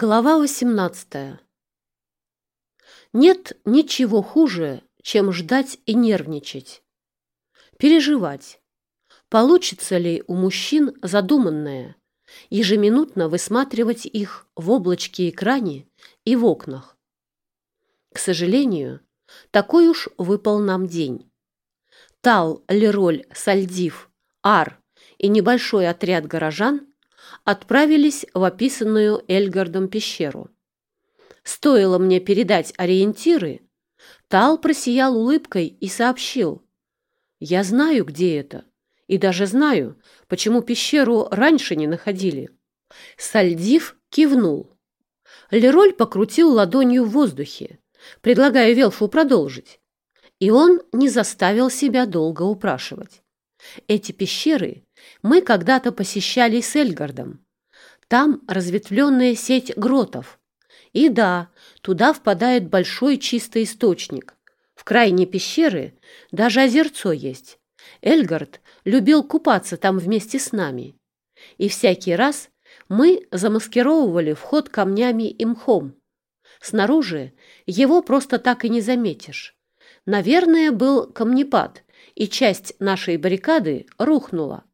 Глава 18. Нет ничего хуже, чем ждать и нервничать. Переживать. Получится ли у мужчин задуманное, ежеминутно высматривать их в облачке экране и в окнах. К сожалению, такой уж выпал нам день. Тал, Лероль, Сальдив, Ар и небольшой отряд горожан отправились в описанную Эльгардом пещеру. Стоило мне передать ориентиры, Тал просиял улыбкой и сообщил. «Я знаю, где это, и даже знаю, почему пещеру раньше не находили». Сальдив кивнул. Лероль покрутил ладонью в воздухе, предлагая Велфу продолжить. И он не заставил себя долго упрашивать. Эти пещеры мы когда-то посещали с Эльгардом. Там разветвленная сеть гротов. И да, туда впадает большой чистый источник. В крайней пещеры даже озерцо есть. Эльгард любил купаться там вместе с нами. И всякий раз мы замаскировывали вход камнями и мхом. Снаружи его просто так и не заметишь. Наверное, был камнепад, и часть нашей баррикады рухнула.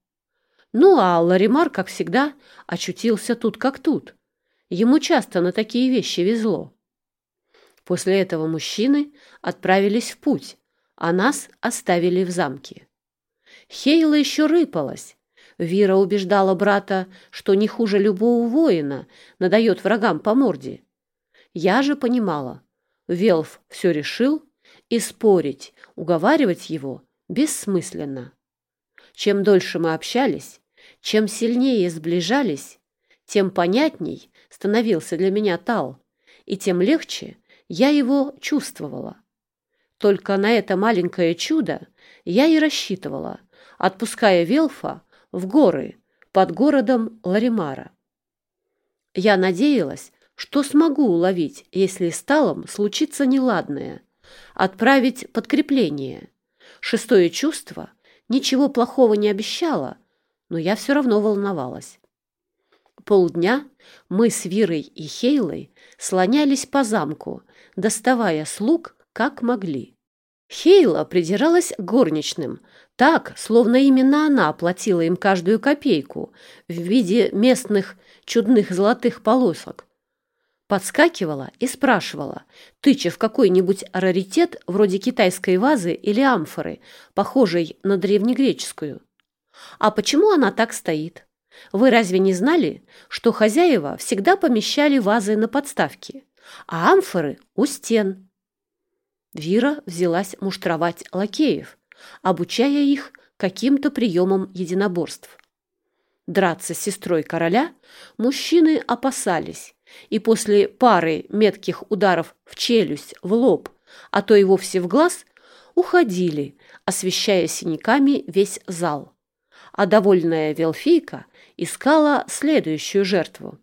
Ну, а Ларимар, как всегда, очутился тут как тут. Ему часто на такие вещи везло. После этого мужчины отправились в путь, а нас оставили в замке. Хейла еще рыпалась. Вира убеждала брата, что не хуже любого воина надает врагам по морде. Я же понимала, Велф все решил, и спорить, уговаривать его бессмысленно. Чем дольше мы общались, чем сильнее сближались, тем понятней становился для меня Тал, и тем легче я его чувствовала. Только на это маленькое чудо я и рассчитывала, отпуская Велфа в горы под городом Ларимара. Я надеялась, что смогу уловить, если с Талом случится неладное, отправить подкрепление, Шестое чувство ничего плохого не обещало, но я все равно волновалась. Полдня мы с Вирой и Хейлой слонялись по замку, доставая слуг как могли. Хейла придиралась к горничным, так, словно именно она оплатила им каждую копейку в виде местных чудных золотых полосок, подскакивала и спрашивала, тыча в какой-нибудь раритет вроде китайской вазы или амфоры, похожей на древнегреческую. А почему она так стоит? Вы разве не знали, что хозяева всегда помещали вазы на подставке, а амфоры у стен? Вира взялась муштровать лакеев, обучая их каким-то приемам единоборств. Драться с сестрой короля мужчины опасались и после пары метких ударов в челюсть, в лоб, а то и вовсе в глаз, уходили, освещая синяками весь зал. А довольная Велфийка искала следующую жертву.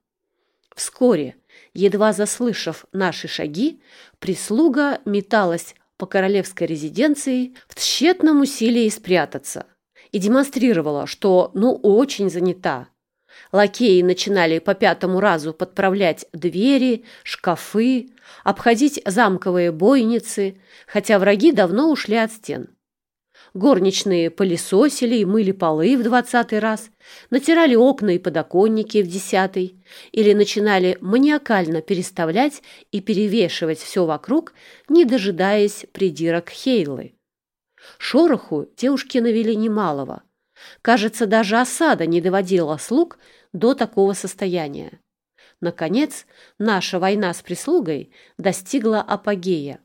Вскоре, едва заслышав наши шаги, прислуга металась по королевской резиденции в тщетном усилии спрятаться и демонстрировала, что ну очень занята, Лакеи начинали по пятому разу подправлять двери, шкафы, обходить замковые бойницы, хотя враги давно ушли от стен. Горничные пылесосили и мыли полы в двадцатый раз, натирали окна и подоконники в десятый или начинали маниакально переставлять и перевешивать все вокруг, не дожидаясь придирок Хейлы. Шороху девушки навели немалого – Кажется, даже осада не доводила слуг до такого состояния. Наконец, наша война с прислугой достигла апогея.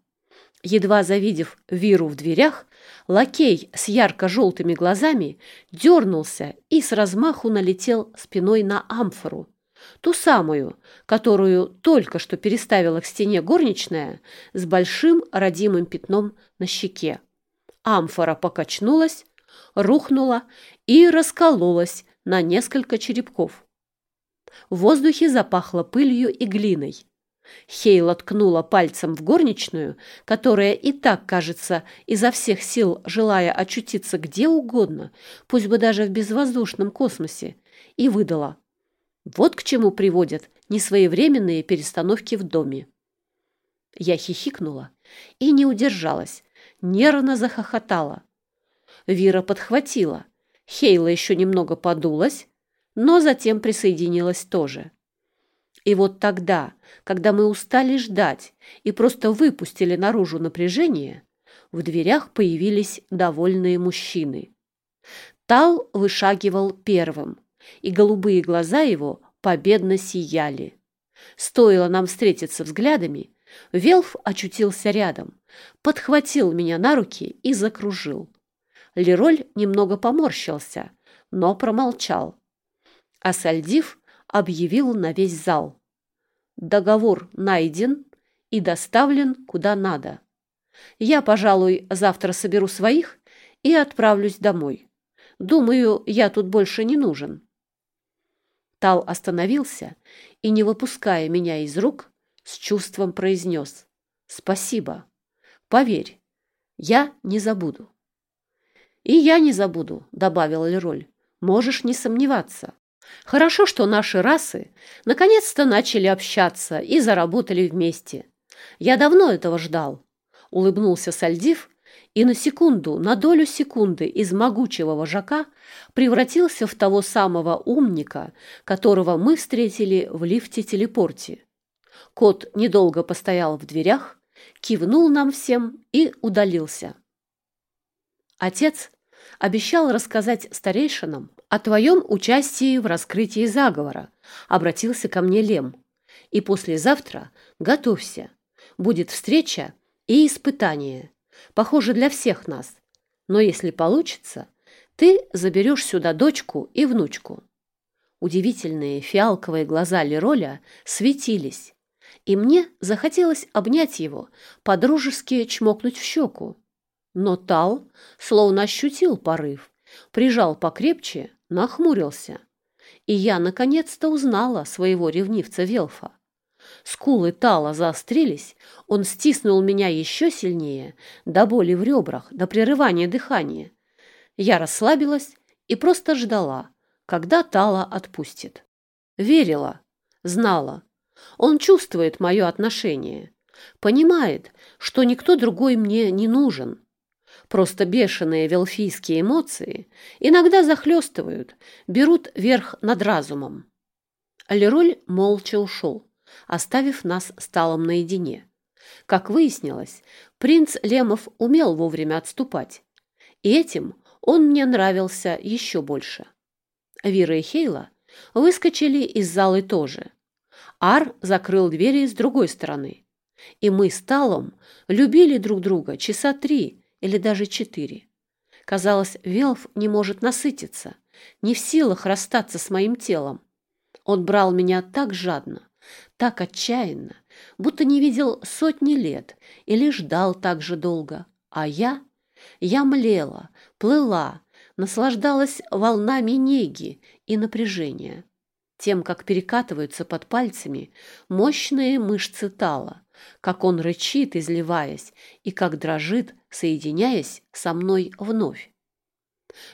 Едва завидев Виру в дверях, лакей с ярко-желтыми глазами дернулся и с размаху налетел спиной на амфору, ту самую, которую только что переставила к стене горничная с большим родимым пятном на щеке. Амфора покачнулась, рухнула и раскололась на несколько черепков. В воздухе запахло пылью и глиной. Хейла ткнула пальцем в горничную, которая и так, кажется, изо всех сил желая очутиться где угодно, пусть бы даже в безвоздушном космосе, и выдала. Вот к чему приводят несвоевременные перестановки в доме. Я хихикнула и не удержалась, нервно захохотала. Вира подхватила. Хейла еще немного подулась, но затем присоединилась тоже. И вот тогда, когда мы устали ждать и просто выпустили наружу напряжение, в дверях появились довольные мужчины. Тал вышагивал первым, и голубые глаза его победно сияли. Стоило нам встретиться взглядами, Велф очутился рядом, подхватил меня на руки и закружил. Лероль немного поморщился, но промолчал. А Сальдив объявил на весь зал. Договор найден и доставлен куда надо. Я, пожалуй, завтра соберу своих и отправлюсь домой. Думаю, я тут больше не нужен. Тал остановился и, не выпуская меня из рук, с чувством произнес «Спасибо. Поверь, я не забуду». «И я не забуду», — добавил Лероль. «Можешь не сомневаться. Хорошо, что наши расы наконец-то начали общаться и заработали вместе. Я давно этого ждал», — улыбнулся Сальдив и на секунду, на долю секунды из могучего вожака превратился в того самого умника, которого мы встретили в лифте-телепорте. Кот недолго постоял в дверях, кивнул нам всем и удалился. Отец обещал рассказать старейшинам о твоем участии в раскрытии заговора, обратился ко мне Лем. И послезавтра готовься. Будет встреча и испытание. Похоже, для всех нас. Но если получится, ты заберешь сюда дочку и внучку. Удивительные фиалковые глаза Лероля светились, и мне захотелось обнять его, подружески чмокнуть в щеку. Но Тал словно ощутил порыв, прижал покрепче, нахмурился. И я наконец-то узнала своего ревнивца Велфа. Скулы Тала заострились, он стиснул меня еще сильнее, до боли в ребрах, до прерывания дыхания. Я расслабилась и просто ждала, когда Тала отпустит. Верила, знала, он чувствует мое отношение, понимает, что никто другой мне не нужен. Просто бешеные велфийские эмоции иногда захлестывают, берут верх над разумом. Лероль молча ушел, оставив нас с Талом наедине. Как выяснилось, принц Лемов умел вовремя отступать, и этим он мне нравился еще больше. Вира и Хейла выскочили из залы тоже – Ар закрыл двери с другой стороны. И мы с Талом любили друг друга часа три или даже четыре. Казалось, Велф не может насытиться, не в силах расстаться с моим телом. Он брал меня так жадно, так отчаянно, будто не видел сотни лет или ждал так же долго. А я? Я млела, плыла, наслаждалась волнами неги и напряжения тем, как перекатываются под пальцами мощные мышцы тала, как он рычит, изливаясь, и как дрожит, соединяясь со мной вновь.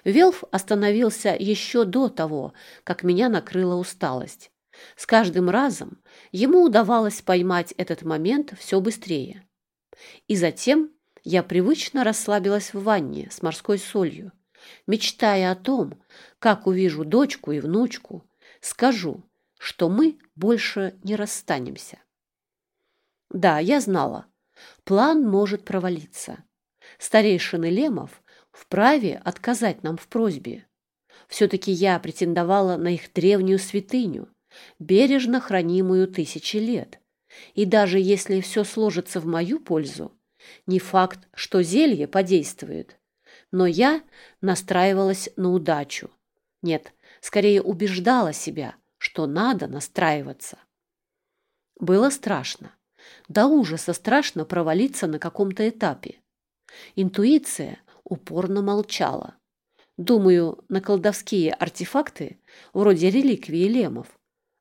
Велф остановился еще до того, как меня накрыла усталость. С каждым разом ему удавалось поймать этот момент все быстрее. И затем я привычно расслабилась в ванне с морской солью, мечтая о том, как увижу дочку и внучку, скажу, что мы больше не расстанемся. Да, я знала, план может провалиться. Старейшины Лемов вправе отказать нам в просьбе. Все-таки я претендовала на их древнюю святыню, бережно хранимую тысячи лет. И даже если все сложится в мою пользу, не факт, что зелье подействует. Но я настраивалась на удачу. Нет, скорее убеждала себя, что надо настраиваться. Было страшно. До ужаса страшно провалиться на каком-то этапе. Интуиция упорно молчала. Думаю, на колдовские артефакты, вроде реликвии лемов,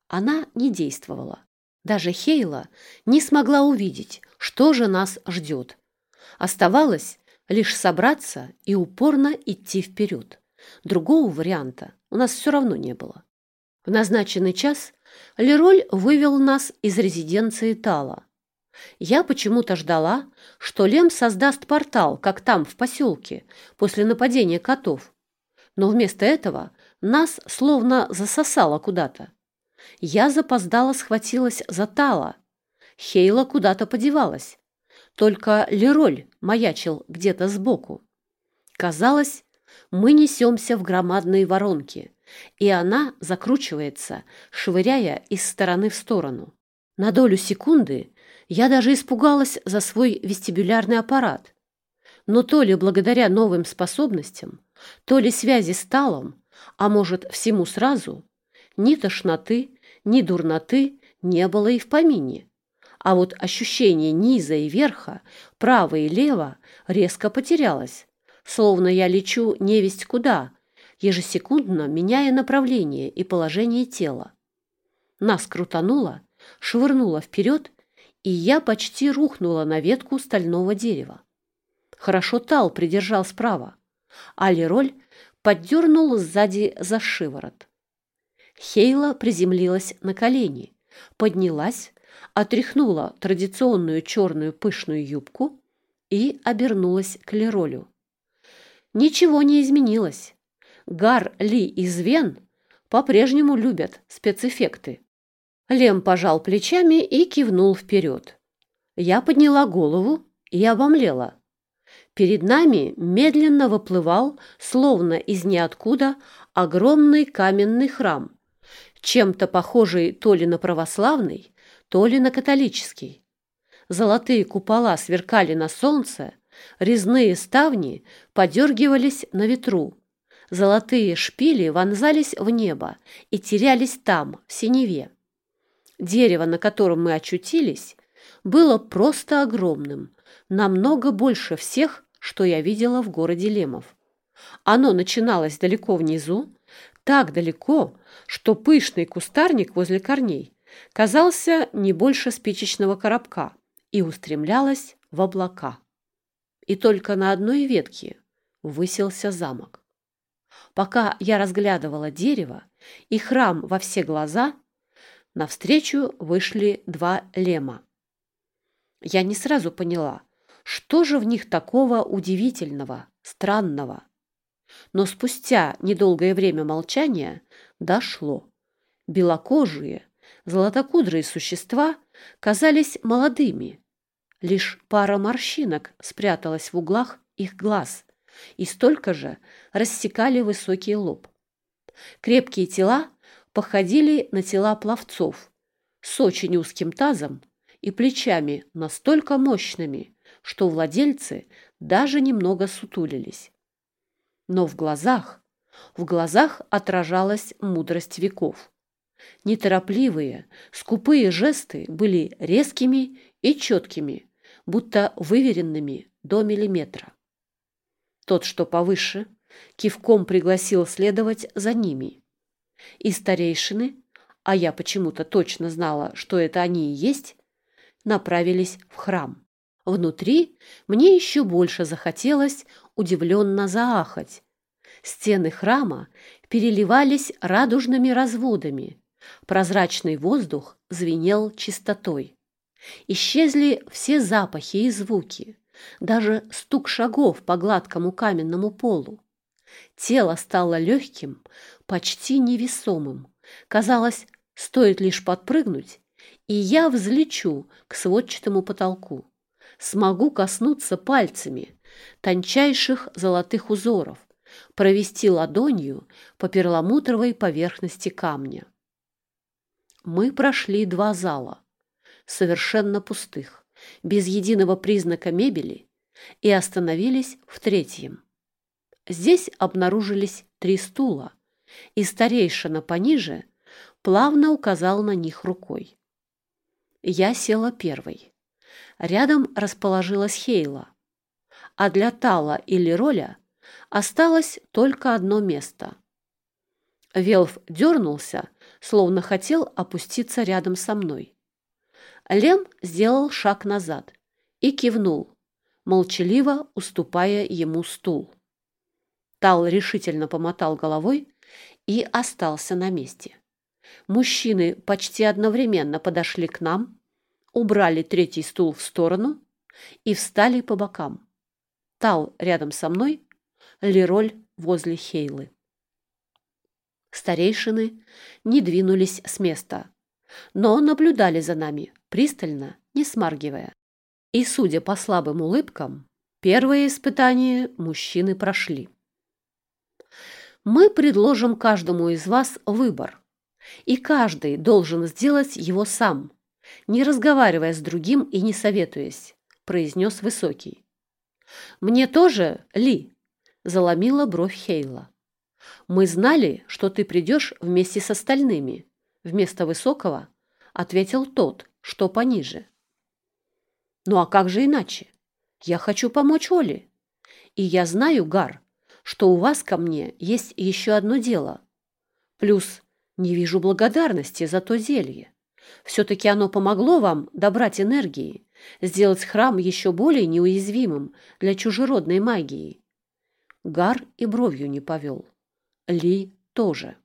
она не действовала. Даже Хейла не смогла увидеть, что же нас ждет. Оставалось лишь собраться и упорно идти вперед. Другого варианта у нас все равно не было. В назначенный час Лероль вывел нас из резиденции Тала. Я почему-то ждала, что Лем создаст портал, как там, в поселке, после нападения котов. Но вместо этого нас словно засосало куда-то. Я запоздала схватилась за Тала. Хейла куда-то подевалась. Только Лероль маячил где-то сбоку. Казалось, мы несемся в громадные воронки, и она закручивается, швыряя из стороны в сторону. На долю секунды я даже испугалась за свой вестибулярный аппарат. Но то ли благодаря новым способностям, то ли связи с талом, а может, всему сразу, ни тошноты, ни дурноты не было и в помине. А вот ощущение низа и верха, право и лево резко потерялось, словно я лечу невесть куда, ежесекундно меняя направление и положение тела. Нас крутануло, швырнуло вперед, и я почти рухнула на ветку стального дерева. Хорошо Тал придержал справа, а Лероль поддернул сзади за шиворот. Хейла приземлилась на колени, поднялась, отряхнула традиционную черную пышную юбку и обернулась к Леролю. Ничего не изменилось. Гар Ли из Вен по-прежнему любят спецэффекты. Лем пожал плечами и кивнул вперед. Я подняла голову и обомлела. Перед нами медленно выплывал, словно из ниоткуда, огромный каменный храм, чем-то похожий то ли на православный, то ли на католический. Золотые купола сверкали на солнце, резные ставни подергивались на ветру, золотые шпили вонзались в небо и терялись там, в синеве. Дерево, на котором мы очутились, было просто огромным, намного больше всех, что я видела в городе Лемов. Оно начиналось далеко внизу, так далеко, что пышный кустарник возле корней казался не больше спичечного коробка и устремлялось в облака. И только на одной ветке высился замок. Пока я разглядывала дерево и храм во все глаза, навстречу вышли два лема. Я не сразу поняла, что же в них такого удивительного, странного. Но спустя недолгое время молчания дошло. Белокожие, золотокудрые существа казались молодыми. Лишь пара морщинок спряталась в углах их глаз, и столько же рассекали высокий лоб. Крепкие тела походили на тела пловцов с очень узким тазом и плечами настолько мощными, что владельцы даже немного сутулились. Но в глазах, в глазах отражалась мудрость веков. Неторопливые, скупые жесты были резкими и четкими, будто выверенными до миллиметра. Тот, что повыше, кивком пригласил следовать за ними. И старейшины, а я почему-то точно знала, что это они и есть, направились в храм. Внутри мне еще больше захотелось удивленно заахать. Стены храма переливались радужными разводами. Прозрачный воздух звенел чистотой. Исчезли все запахи и звуки, даже стук шагов по гладкому каменному полу. Тело стало легким, почти невесомым. Казалось, стоит лишь подпрыгнуть, и я взлечу к сводчатому потолку смогу коснуться пальцами тончайших золотых узоров, провести ладонью по перламутровой поверхности камня. Мы прошли два зала, совершенно пустых, без единого признака мебели, и остановились в третьем. Здесь обнаружились три стула, и старейшина пониже плавно указал на них рукой. Я села первой. Рядом расположилась Хейла. А для Тала или Роля осталось только одно место. Велф дернулся, словно хотел опуститься рядом со мной. Лем сделал шаг назад и кивнул, молчаливо уступая ему стул. Тал решительно помотал головой и остался на месте. Мужчины почти одновременно подошли к нам, убрали третий стул в сторону и встали по бокам. Тал рядом со мной, Лероль возле Хейлы. Старейшины не двинулись с места, но наблюдали за нами, пристально, не смаргивая. И, судя по слабым улыбкам, первое испытание мужчины прошли. Мы предложим каждому из вас выбор, и каждый должен сделать его сам, не разговаривая с другим и не советуясь, произнес Высокий. «Мне тоже, Ли?» – заломила бровь Хейла. «Мы знали, что ты придешь вместе с остальными», – вместо Высокого ответил тот, что пониже. «Ну а как же иначе? Я хочу помочь Оле. И я знаю, Гар, что у вас ко мне есть еще одно дело. Плюс не вижу благодарности за то зелье. Все-таки оно помогло вам добрать энергии, сделать храм еще более неуязвимым для чужеродной магии. Гар и бровью не повел. Ли тоже.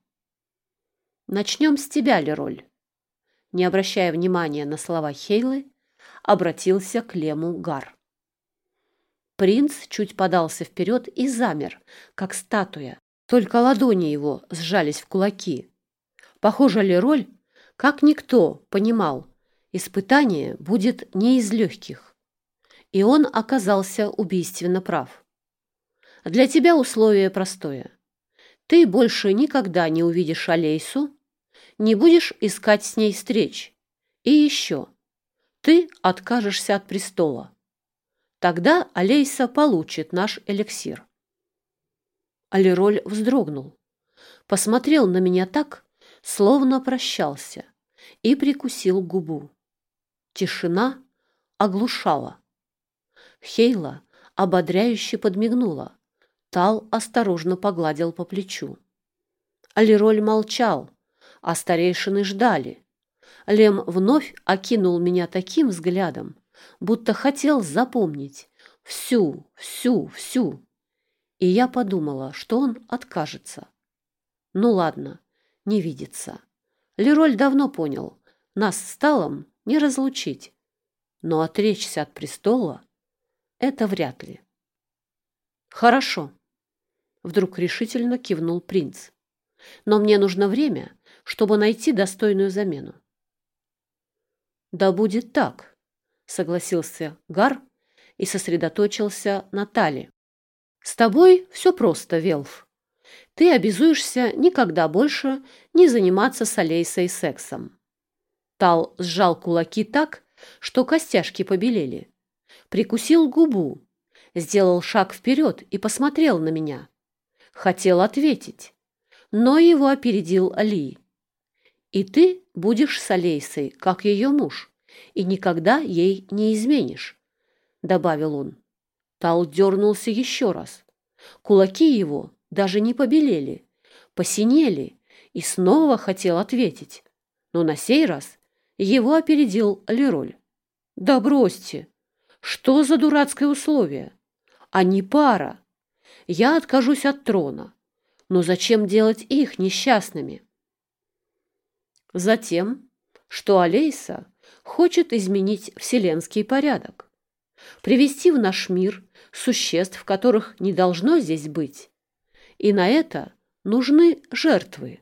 Начнем с тебя, Лероль. Не обращая внимания на слова Хейлы, обратился к Лему Гар. Принц чуть подался вперед и замер, как статуя. Только ладони его сжались в кулаки. Похоже, Лероль, как никто, понимал, испытание будет не из легких. И он оказался убийственно прав. Для тебя условие простое. Ты больше никогда не увидишь Алейсу, не будешь искать с ней встреч. И еще. Ты откажешься от престола. Тогда Алейса получит наш эликсир. Алироль вздрогнул, посмотрел на меня так, словно прощался, и прикусил губу. Тишина оглушала. Хейла ободряюще подмигнула. Тал осторожно погладил по плечу. Алироль молчал, а старейшины ждали. Лем вновь окинул меня таким взглядом, будто хотел запомнить всю, всю, всю. И я подумала, что он откажется. Ну ладно, не видится. Лероль давно понял, нас с Талом не разлучить. Но отречься от престола — это вряд ли. Хорошо. Вдруг решительно кивнул принц. Но мне нужно время, чтобы найти достойную замену. Да будет так, согласился Гар и сосредоточился на Тали. С тобой все просто, Велф ты обязуешься никогда больше не заниматься с Алейсой сексом. Тал сжал кулаки так, что костяшки побелели. Прикусил губу, сделал шаг вперед и посмотрел на меня. Хотел ответить, но его опередил Али. И ты будешь с Алейсой, как ее муж, и никогда ей не изменишь, — добавил он. Тал дернулся еще раз. Кулаки его даже не побелели, посинели и снова хотел ответить. Но на сей раз его опередил Лероль. «Да бросьте! Что за дурацкое условие? Они пара. Я откажусь от трона. Но зачем делать их несчастными?» Затем, что Алейса хочет изменить вселенский порядок, привести в наш мир существ, которых не должно здесь быть, и на это нужны жертвы,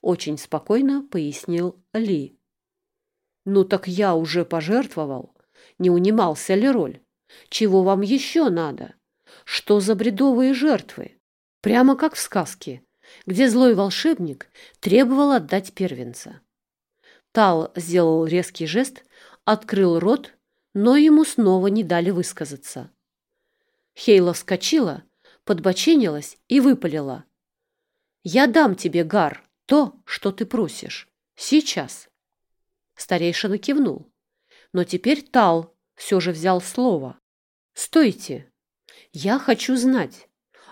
очень спокойно пояснил Ли. Ну так я уже пожертвовал, не унимался Лероль. Чего вам еще надо? Что за бредовые жертвы? Прямо как в сказке, где злой волшебник требовал отдать первенца. Тал сделал резкий жест, открыл рот, но ему снова не дали высказаться. Хейла вскочила, подбоченилась и выпалила. «Я дам тебе, Гар, то, что ты просишь. Сейчас». Старейшина кивнул. Но теперь Тал все же взял слово. «Стойте! Я хочу знать,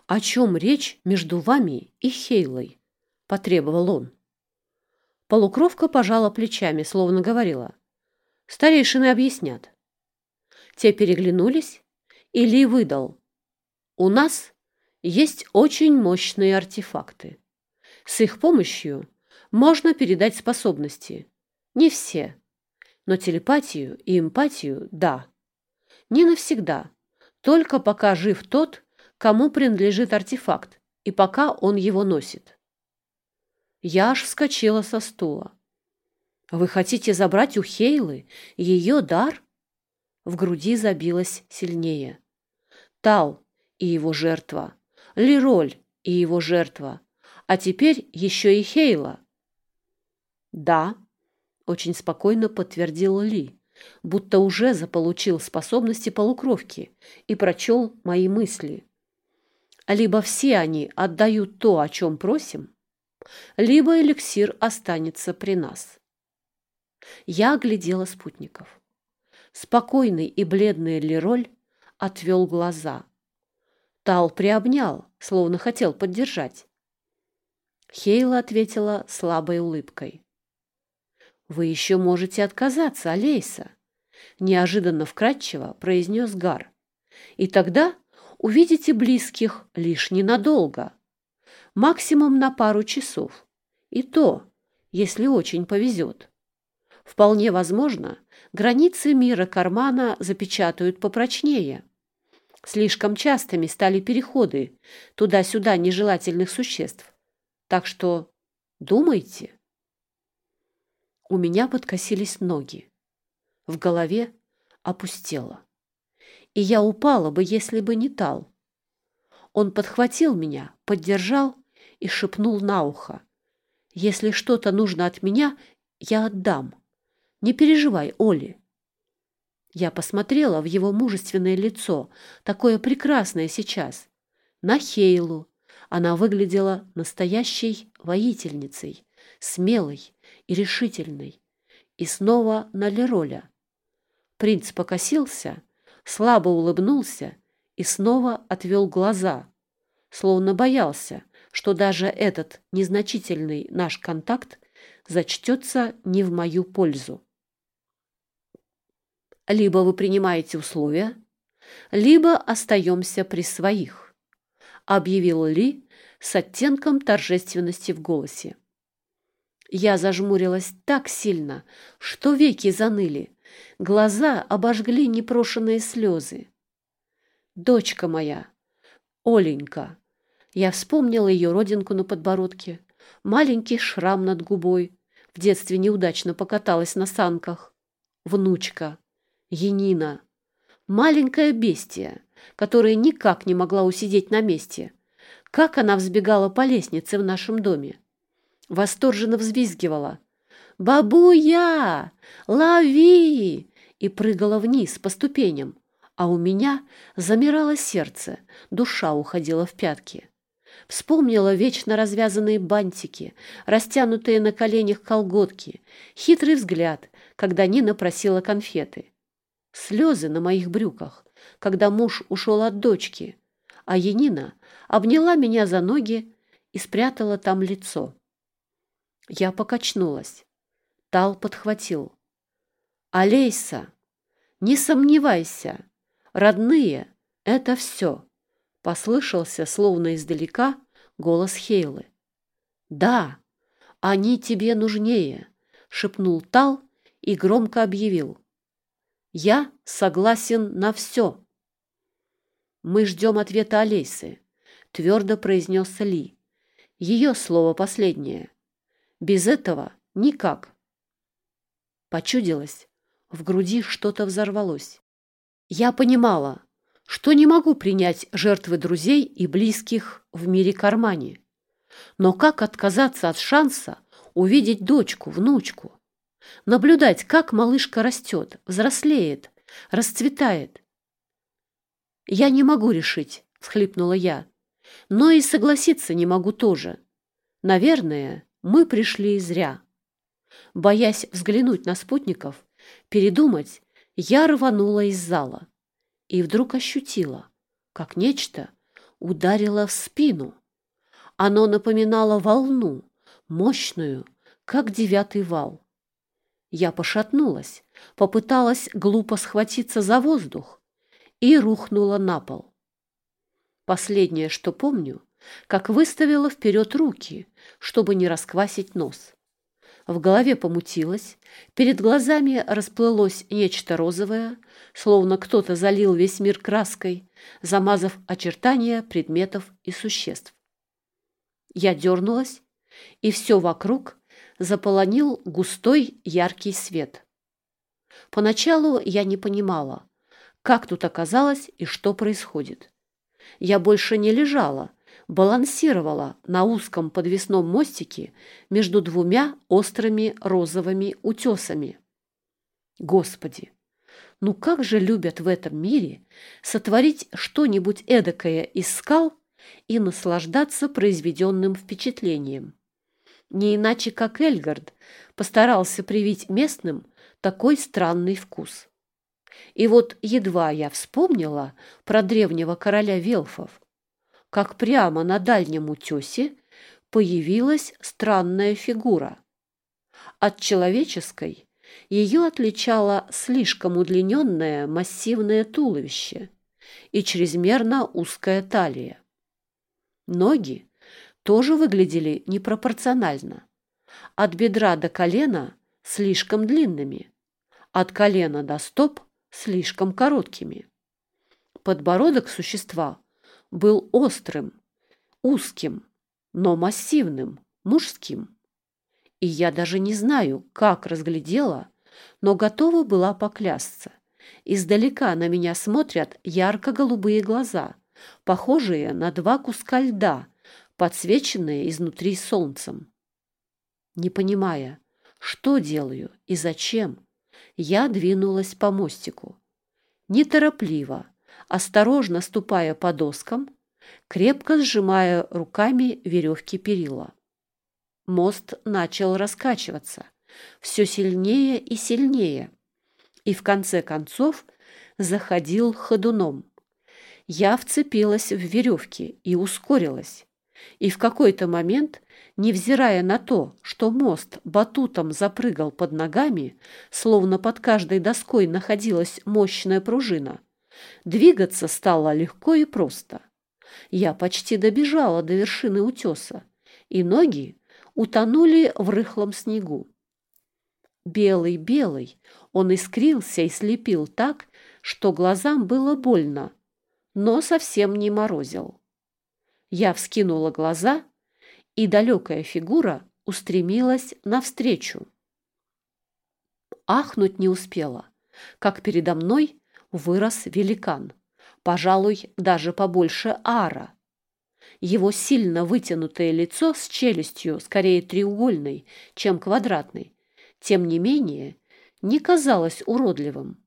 о чем речь между вами и Хейлой», — потребовал он. Полукровка пожала плечами, словно говорила. «Старейшины объяснят». Те переглянулись, и Ли выдал. «У нас есть очень мощные артефакты. С их помощью Можно передать способности. Не все. Но телепатию и эмпатию – да. Не навсегда. Только пока жив тот, кому принадлежит артефакт, и пока он его носит. Я аж вскочила со стула. «Вы хотите забрать у Хейлы ее дар?» В груди забилось сильнее. Тал и его жертва, Лироль и его жертва, а теперь еще и Хейла. «Да», — очень спокойно подтвердил Ли, будто уже заполучил способности полукровки и прочел мои мысли. «Либо все они отдают то, о чем просим, либо эликсир останется при нас». Я оглядела спутников. Спокойный и бледный Лероль отвел глаза. Тал приобнял, словно хотел поддержать. Хейла ответила слабой улыбкой. «Вы еще можете отказаться, Алейса», — неожиданно вкратчиво произнес Гар. «И тогда увидите близких лишь ненадолго, максимум на пару часов, и то, если очень повезет. Вполне возможно, границы мира кармана запечатают попрочнее. Слишком частыми стали переходы туда-сюда нежелательных существ. Так что думайте. У меня подкосились ноги. В голове опустело. И я упала бы, если бы не Тал. Он подхватил меня, поддержал и шепнул на ухо. «Если что-то нужно от меня, я отдам. Не переживай, Оли». Я посмотрела в его мужественное лицо, такое прекрасное сейчас, на Хейлу. Она выглядела настоящей воительницей, смелой и решительной. И снова на Лероля. Принц покосился, слабо улыбнулся и снова отвел глаза, словно боялся, что даже этот незначительный наш контакт зачтется не в мою пользу. Либо вы принимаете условия, либо остаемся при своих, объявил Ли с оттенком торжественности в голосе. Я зажмурилась так сильно, что веки заныли, глаза обожгли непрошенные слезы. Дочка моя, Оленька, я вспомнила ее родинку на подбородке, маленький шрам над губой, в детстве неудачно покаталась на санках. Внучка, Енина. Маленькая бестия, которая никак не могла усидеть на месте. Как она взбегала по лестнице в нашем доме. Восторженно взвизгивала. «Бабуя! Лови!» и прыгала вниз по ступеням, а у меня замирало сердце, душа уходила в пятки. Вспомнила вечно развязанные бантики, растянутые на коленях колготки, хитрый взгляд, когда Нина просила конфеты слезы на моих брюках, когда муж ушел от дочки, а Янина обняла меня за ноги и спрятала там лицо. Я покачнулась. Тал подхватил. «Алейса, не сомневайся, родные — это все!» Послышался, словно издалека, голос Хейлы. «Да, они тебе нужнее!» — шепнул Тал и громко объявил. Я согласен на все. Мы ждем ответа Олейсы, твердо произнес Ли. Ее слово последнее. Без этого никак. Почудилось. В груди что-то взорвалось. Я понимала, что не могу принять жертвы друзей и близких в мире кармане. Но как отказаться от шанса увидеть дочку, внучку? наблюдать, как малышка растет, взрослеет, расцветает. «Я не могу решить», — всхлипнула я, — «но и согласиться не могу тоже. Наверное, мы пришли зря». Боясь взглянуть на спутников, передумать, я рванула из зала и вдруг ощутила, как нечто ударило в спину. Оно напоминало волну, мощную, как девятый вал. Я пошатнулась, попыталась глупо схватиться за воздух и рухнула на пол. Последнее, что помню, как выставила вперед руки, чтобы не расквасить нос. В голове помутилось, перед глазами расплылось нечто розовое, словно кто-то залил весь мир краской, замазав очертания предметов и существ. Я дернулась, и все вокруг заполонил густой яркий свет. Поначалу я не понимала, как тут оказалось и что происходит. Я больше не лежала, балансировала на узком подвесном мостике между двумя острыми розовыми утесами. Господи, ну как же любят в этом мире сотворить что-нибудь эдакое из скал и наслаждаться произведенным впечатлением. Не иначе, как Эльгард постарался привить местным такой странный вкус. И вот едва я вспомнила про древнего короля Велфов, как прямо на дальнем утесе появилась странная фигура. От человеческой ее отличало слишком удлиненное массивное туловище и чрезмерно узкая талия. Ноги тоже выглядели непропорционально. От бедра до колена слишком длинными, от колена до стоп слишком короткими. Подбородок существа был острым, узким, но массивным, мужским. И я даже не знаю, как разглядела, но готова была поклясться. Издалека на меня смотрят ярко-голубые глаза, похожие на два куска льда, подсвеченные изнутри солнцем. Не понимая, что делаю и зачем, я двинулась по мостику. Неторопливо, осторожно ступая по доскам, крепко сжимая руками веревки перила. Мост начал раскачиваться все сильнее и сильнее, и в конце концов заходил ходуном. Я вцепилась в веревки и ускорилась, и в какой-то момент, невзирая на то, что мост батутом запрыгал под ногами, словно под каждой доской находилась мощная пружина, Двигаться стало легко и просто. Я почти добежала до вершины утеса, и ноги утонули в рыхлом снегу. Белый-белый, он искрился и слепил так, что глазам было больно, но совсем не морозил. Я вскинула глаза, и далекая фигура устремилась навстречу. Ахнуть не успела, как передо мной вырос великан, пожалуй, даже побольше ара. Его сильно вытянутое лицо с челюстью, скорее треугольной, чем квадратной, тем не менее, не казалось уродливым.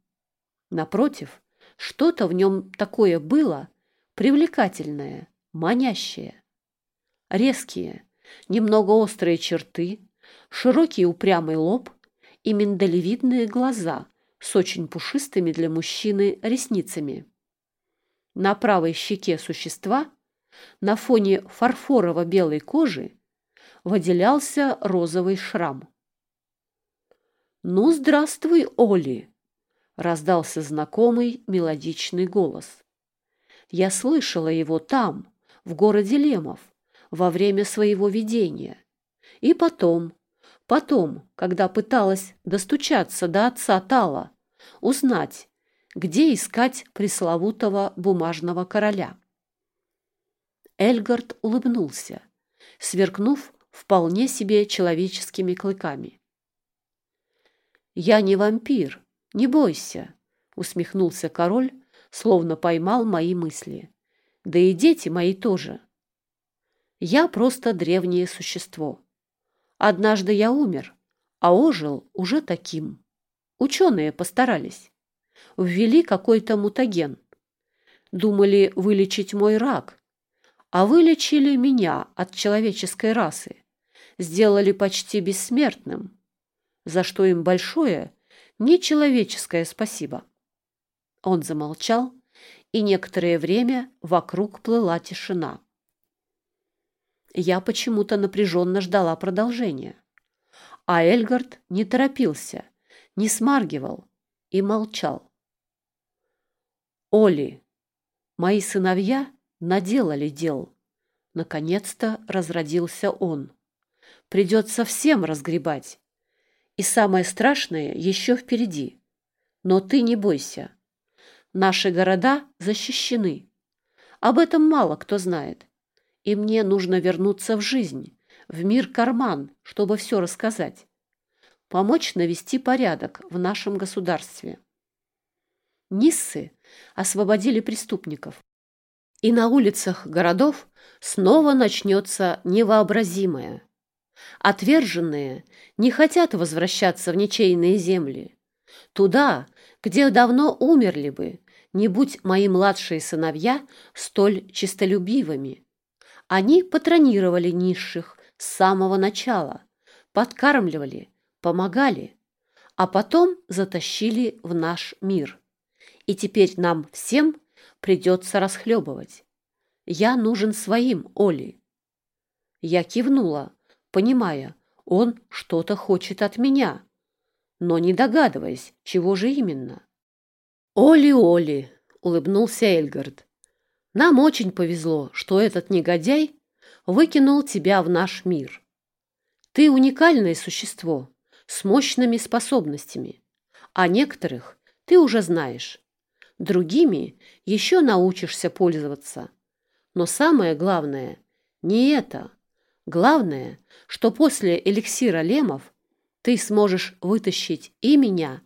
Напротив, что-то в нем такое было привлекательное, манящее. Резкие, немного острые черты, широкий упрямый лоб и миндалевидные глаза, с очень пушистыми для мужчины ресницами. На правой щеке существа, на фоне фарфорово-белой кожи, выделялся розовый шрам. «Ну, здравствуй, Оли!» — раздался знакомый мелодичный голос. Я слышала его там, в городе Лемов, во время своего видения. И потом, потом, когда пыталась достучаться до отца Тала, узнать, где искать пресловутого бумажного короля. Эльгард улыбнулся, сверкнув вполне себе человеческими клыками. «Я не вампир, не бойся», — усмехнулся король, словно поймал мои мысли. «Да и дети мои тоже. Я просто древнее существо. Однажды я умер, а ожил уже таким». Ученые постарались. Ввели какой-то мутаген. Думали вылечить мой рак, а вылечили меня от человеческой расы. Сделали почти бессмертным, за что им большое, нечеловеческое спасибо. Он замолчал, и некоторое время вокруг плыла тишина. Я почему-то напряженно ждала продолжения. А Эльгард не торопился, не смаргивал и молчал. «Оли, мои сыновья наделали дел». Наконец-то разродился он. «Придется всем разгребать, И самое страшное еще впереди. Но ты не бойся. Наши города защищены. Об этом мало кто знает. И мне нужно вернуться в жизнь, в мир карман, чтобы все рассказать. Помочь навести порядок в нашем государстве. Ниссы освободили преступников. И на улицах городов снова начнется невообразимое. Отверженные не хотят возвращаться в ничейные земли. Туда, где давно умерли бы, не будь мои младшие сыновья столь чистолюбивыми. Они патронировали низших с самого начала, подкармливали, помогали, а потом затащили в наш мир. И теперь нам всем придется расхлебывать. Я нужен своим, Оли. Я кивнула, понимая, он что-то хочет от меня, но не догадываясь, чего же именно. «Оли-Оли!» — улыбнулся Эльгард. «Нам очень повезло, что этот негодяй выкинул тебя в наш мир. Ты уникальное существо с мощными способностями, а некоторых ты уже знаешь. Другими еще научишься пользоваться. Но самое главное не это. Главное, что после эликсира лемов ты сможешь вытащить и меня,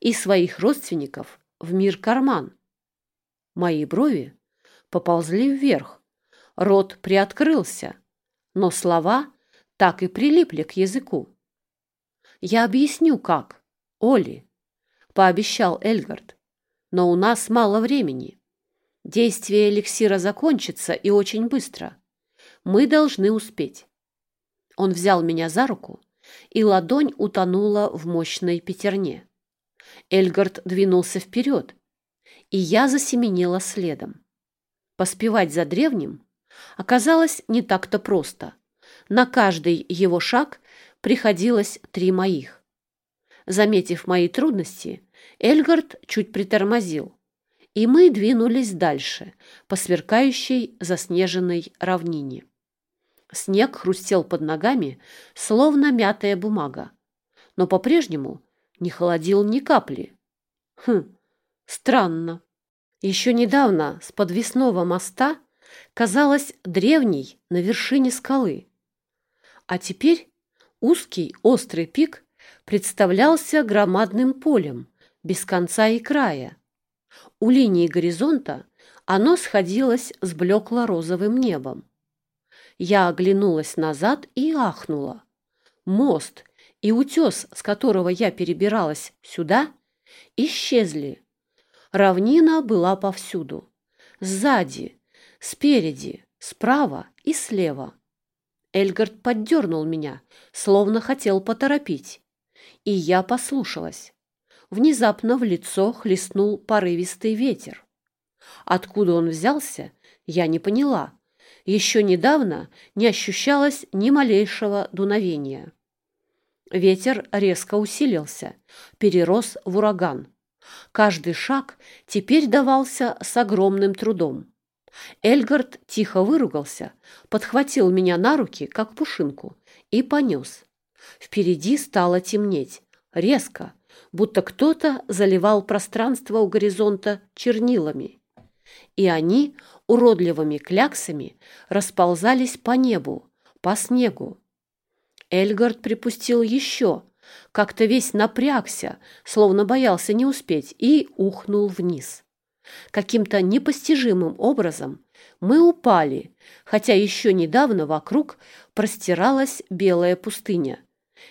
и своих родственников в мир карман. Мои брови поползли вверх, рот приоткрылся, но слова так и прилипли к языку. «Я объясню, как, Оли», — пообещал Эльгард, «но у нас мало времени. Действие эликсира закончится и очень быстро. Мы должны успеть». Он взял меня за руку, и ладонь утонула в мощной пятерне. Эльгард двинулся вперед, и я засеменила следом. Поспевать за древним оказалось не так-то просто. На каждый его шаг приходилось три моих. Заметив мои трудности, Эльгард чуть притормозил, и мы двинулись дальше по сверкающей заснеженной равнине. Снег хрустел под ногами, словно мятая бумага, но по-прежнему не холодил ни капли. Хм, странно. Еще недавно с подвесного моста казалось древней на вершине скалы. А теперь узкий острый пик представлялся громадным полем, без конца и края. У линии горизонта оно сходилось с блекло-розовым небом. Я оглянулась назад и ахнула. Мост и утес, с которого я перебиралась сюда, исчезли. Равнина была повсюду. Сзади, спереди, справа и слева. Эльгард поддернул меня, словно хотел поторопить. И я послушалась. Внезапно в лицо хлестнул порывистый ветер. Откуда он взялся, я не поняла. Еще недавно не ощущалось ни малейшего дуновения. Ветер резко усилился, перерос в ураган. Каждый шаг теперь давался с огромным трудом. Эльгард тихо выругался, подхватил меня на руки, как пушинку, и понес. Впереди стало темнеть, резко, будто кто-то заливал пространство у горизонта чернилами. И они уродливыми кляксами расползались по небу, по снегу, Эльгард припустил еще, как-то весь напрягся, словно боялся не успеть, и ухнул вниз. Каким-то непостижимым образом мы упали, хотя еще недавно вокруг простиралась белая пустыня.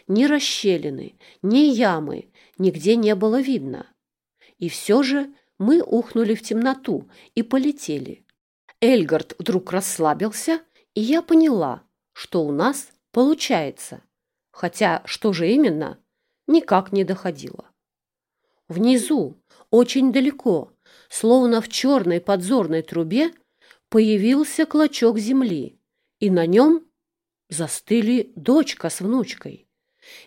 Ни расщелины, ни ямы нигде не было видно. И все же мы ухнули в темноту и полетели. Эльгард вдруг расслабился, и я поняла, что у нас Получается. Хотя что же именно, никак не доходило. Внизу, очень далеко, словно в черной подзорной трубе, появился клочок земли, и на нем застыли дочка с внучкой.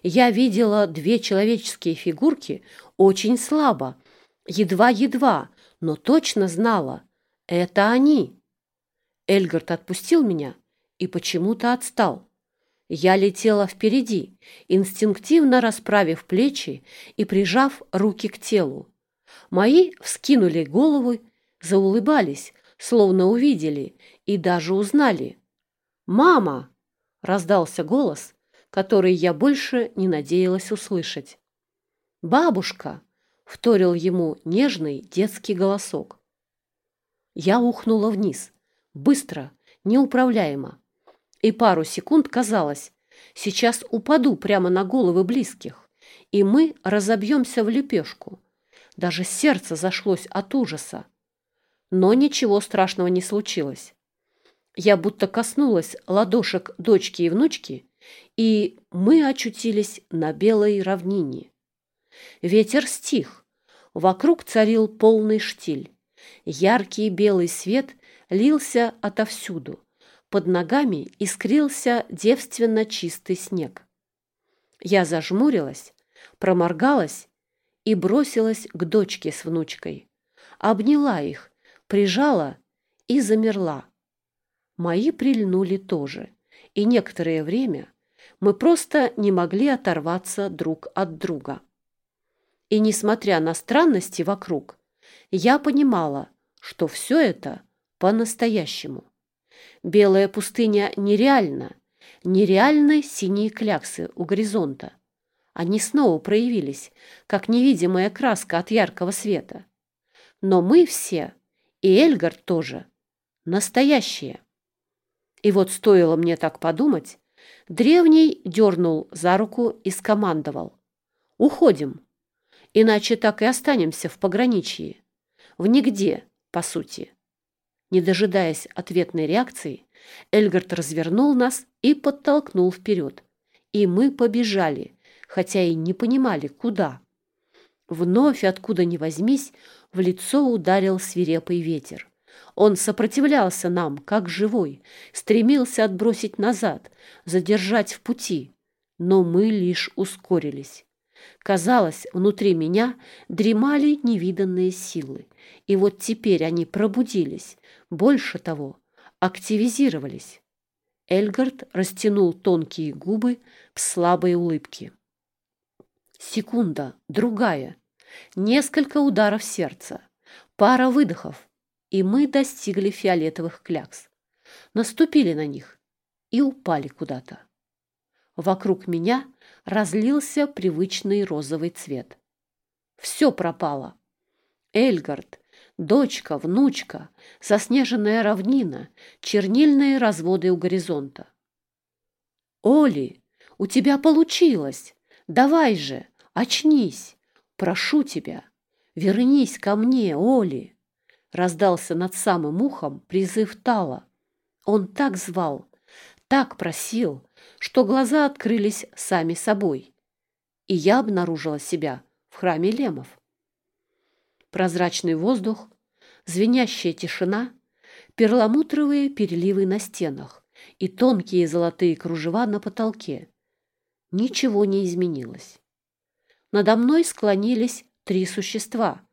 Я видела две человеческие фигурки очень слабо, едва-едва, но точно знала — это они. Эльгард отпустил меня и почему-то отстал. Я летела впереди, инстинктивно расправив плечи и прижав руки к телу. Мои вскинули головы, заулыбались, словно увидели и даже узнали. «Мама!» — раздался голос, который я больше не надеялась услышать. «Бабушка!» — вторил ему нежный детский голосок. Я ухнула вниз, быстро, неуправляемо. И пару секунд казалось, сейчас упаду прямо на головы близких, и мы разобьемся в лепешку. Даже сердце зашлось от ужаса. Но ничего страшного не случилось. Я будто коснулась ладошек дочки и внучки, и мы очутились на белой равнине. Ветер стих, вокруг царил полный штиль. Яркий белый свет лился отовсюду. Под ногами искрился девственно чистый снег. Я зажмурилась, проморгалась и бросилась к дочке с внучкой. Обняла их, прижала и замерла. Мои прильнули тоже, и некоторое время мы просто не могли оторваться друг от друга. И несмотря на странности вокруг, я понимала, что все это по-настоящему. Белая пустыня нереальна, нереальны синие кляксы у горизонта. Они снова проявились, как невидимая краска от яркого света. Но мы все, и Эльгард тоже, настоящие. И вот стоило мне так подумать, древний дернул за руку и скомандовал. «Уходим, иначе так и останемся в пограничье, в нигде, по сути». Не дожидаясь ответной реакции, Эльгард развернул нас и подтолкнул вперед. И мы побежали, хотя и не понимали, куда. Вновь, откуда ни возьмись, в лицо ударил свирепый ветер. Он сопротивлялся нам, как живой, стремился отбросить назад, задержать в пути. Но мы лишь ускорились. Казалось, внутри меня дремали невиданные силы. И вот теперь они пробудились, больше того, активизировались. Эльгард растянул тонкие губы в слабой улыбке. Секунда, другая, несколько ударов сердца, пара выдохов, и мы достигли фиолетовых клякс. Наступили на них и упали куда-то. Вокруг меня разлился привычный розовый цвет. Все пропало. Эльгард, дочка, внучка, заснеженная равнина, чернильные разводы у горизонта. «Оли, у тебя получилось! Давай же, очнись! Прошу тебя, вернись ко мне, Оли!» Раздался над самым ухом призыв Тала. Он так звал, так просил, что глаза открылись сами собой, и я обнаружила себя в храме Лемов. Прозрачный воздух, звенящая тишина, перламутровые переливы на стенах и тонкие золотые кружева на потолке. Ничего не изменилось. Надо мной склонились три существа,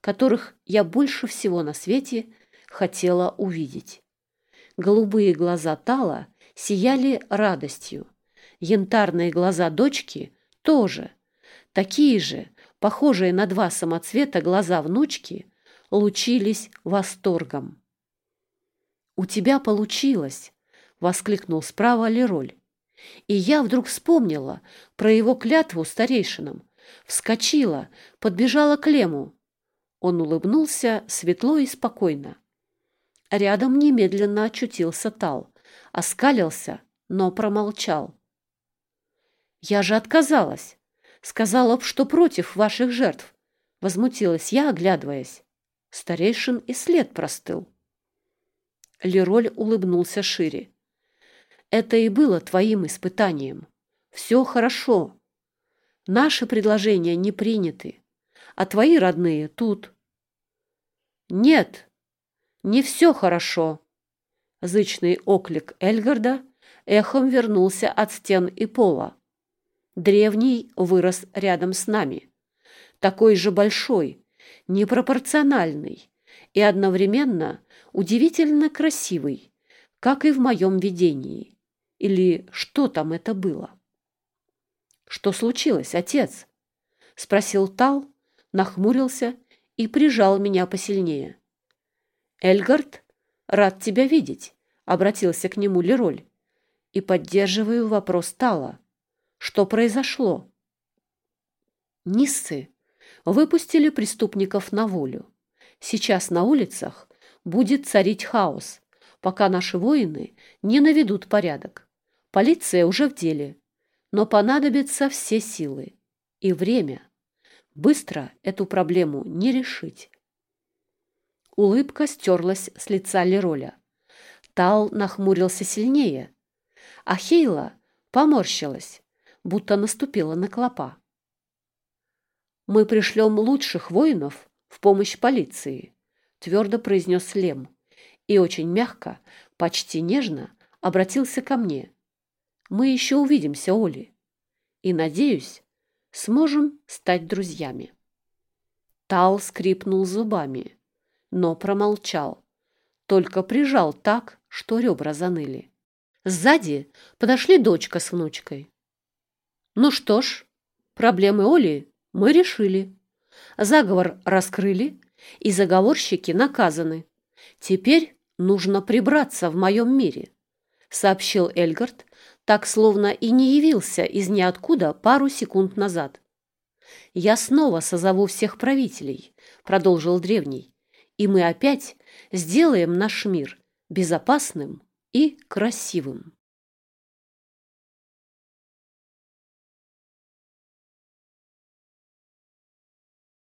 которых я больше всего на свете хотела увидеть. Голубые глаза Тала сияли радостью. Янтарные глаза дочки тоже. Такие же, похожие на два самоцвета глаза внучки, лучились восторгом. «У тебя получилось!» — воскликнул справа Лероль. И я вдруг вспомнила про его клятву старейшинам. Вскочила, подбежала к Лему. Он улыбнулся светло и спокойно. Рядом немедленно очутился Тал, оскалился, но промолчал. «Я же отказалась. Сказала, что против ваших жертв», — возмутилась я, оглядываясь. Старейшин и след простыл. Лероль улыбнулся шире. «Это и было твоим испытанием. Все хорошо. Наши предложения не приняты, а твои родные тут». «Нет, не все хорошо», Зычный оклик Эльгарда эхом вернулся от стен и пола. Древний вырос рядом с нами. Такой же большой, непропорциональный и одновременно удивительно красивый, как и в моем видении. Или что там это было? «Что случилось, отец?» — спросил Тал, нахмурился и прижал меня посильнее. «Эльгард, рад тебя видеть», — обратился к нему Лероль. «И поддерживаю вопрос Тала. Что произошло?» Ниссы выпустили преступников на волю. Сейчас на улицах будет царить хаос, пока наши воины не наведут порядок. Полиция уже в деле, но понадобятся все силы и время. Быстро эту проблему не решить. Улыбка стерлась с лица Лероля. Тал нахмурился сильнее, а Хейла поморщилась, будто наступила на клопа. «Мы пришлем лучших воинов в помощь полиции», — твердо произнес Лем и очень мягко, почти нежно обратился ко мне. Мы еще увидимся, Оли. И, надеюсь, сможем стать друзьями. Тал скрипнул зубами, но промолчал, только прижал так, что ребра заныли. Сзади подошли дочка с внучкой. Ну что ж, проблемы Оли мы решили. Заговор раскрыли, и заговорщики наказаны. Теперь нужно прибраться в моем мире, сообщил Эльгард, так словно и не явился из ниоткуда пару секунд назад. «Я снова созову всех правителей», — продолжил древний, «и мы опять сделаем наш мир безопасным и красивым».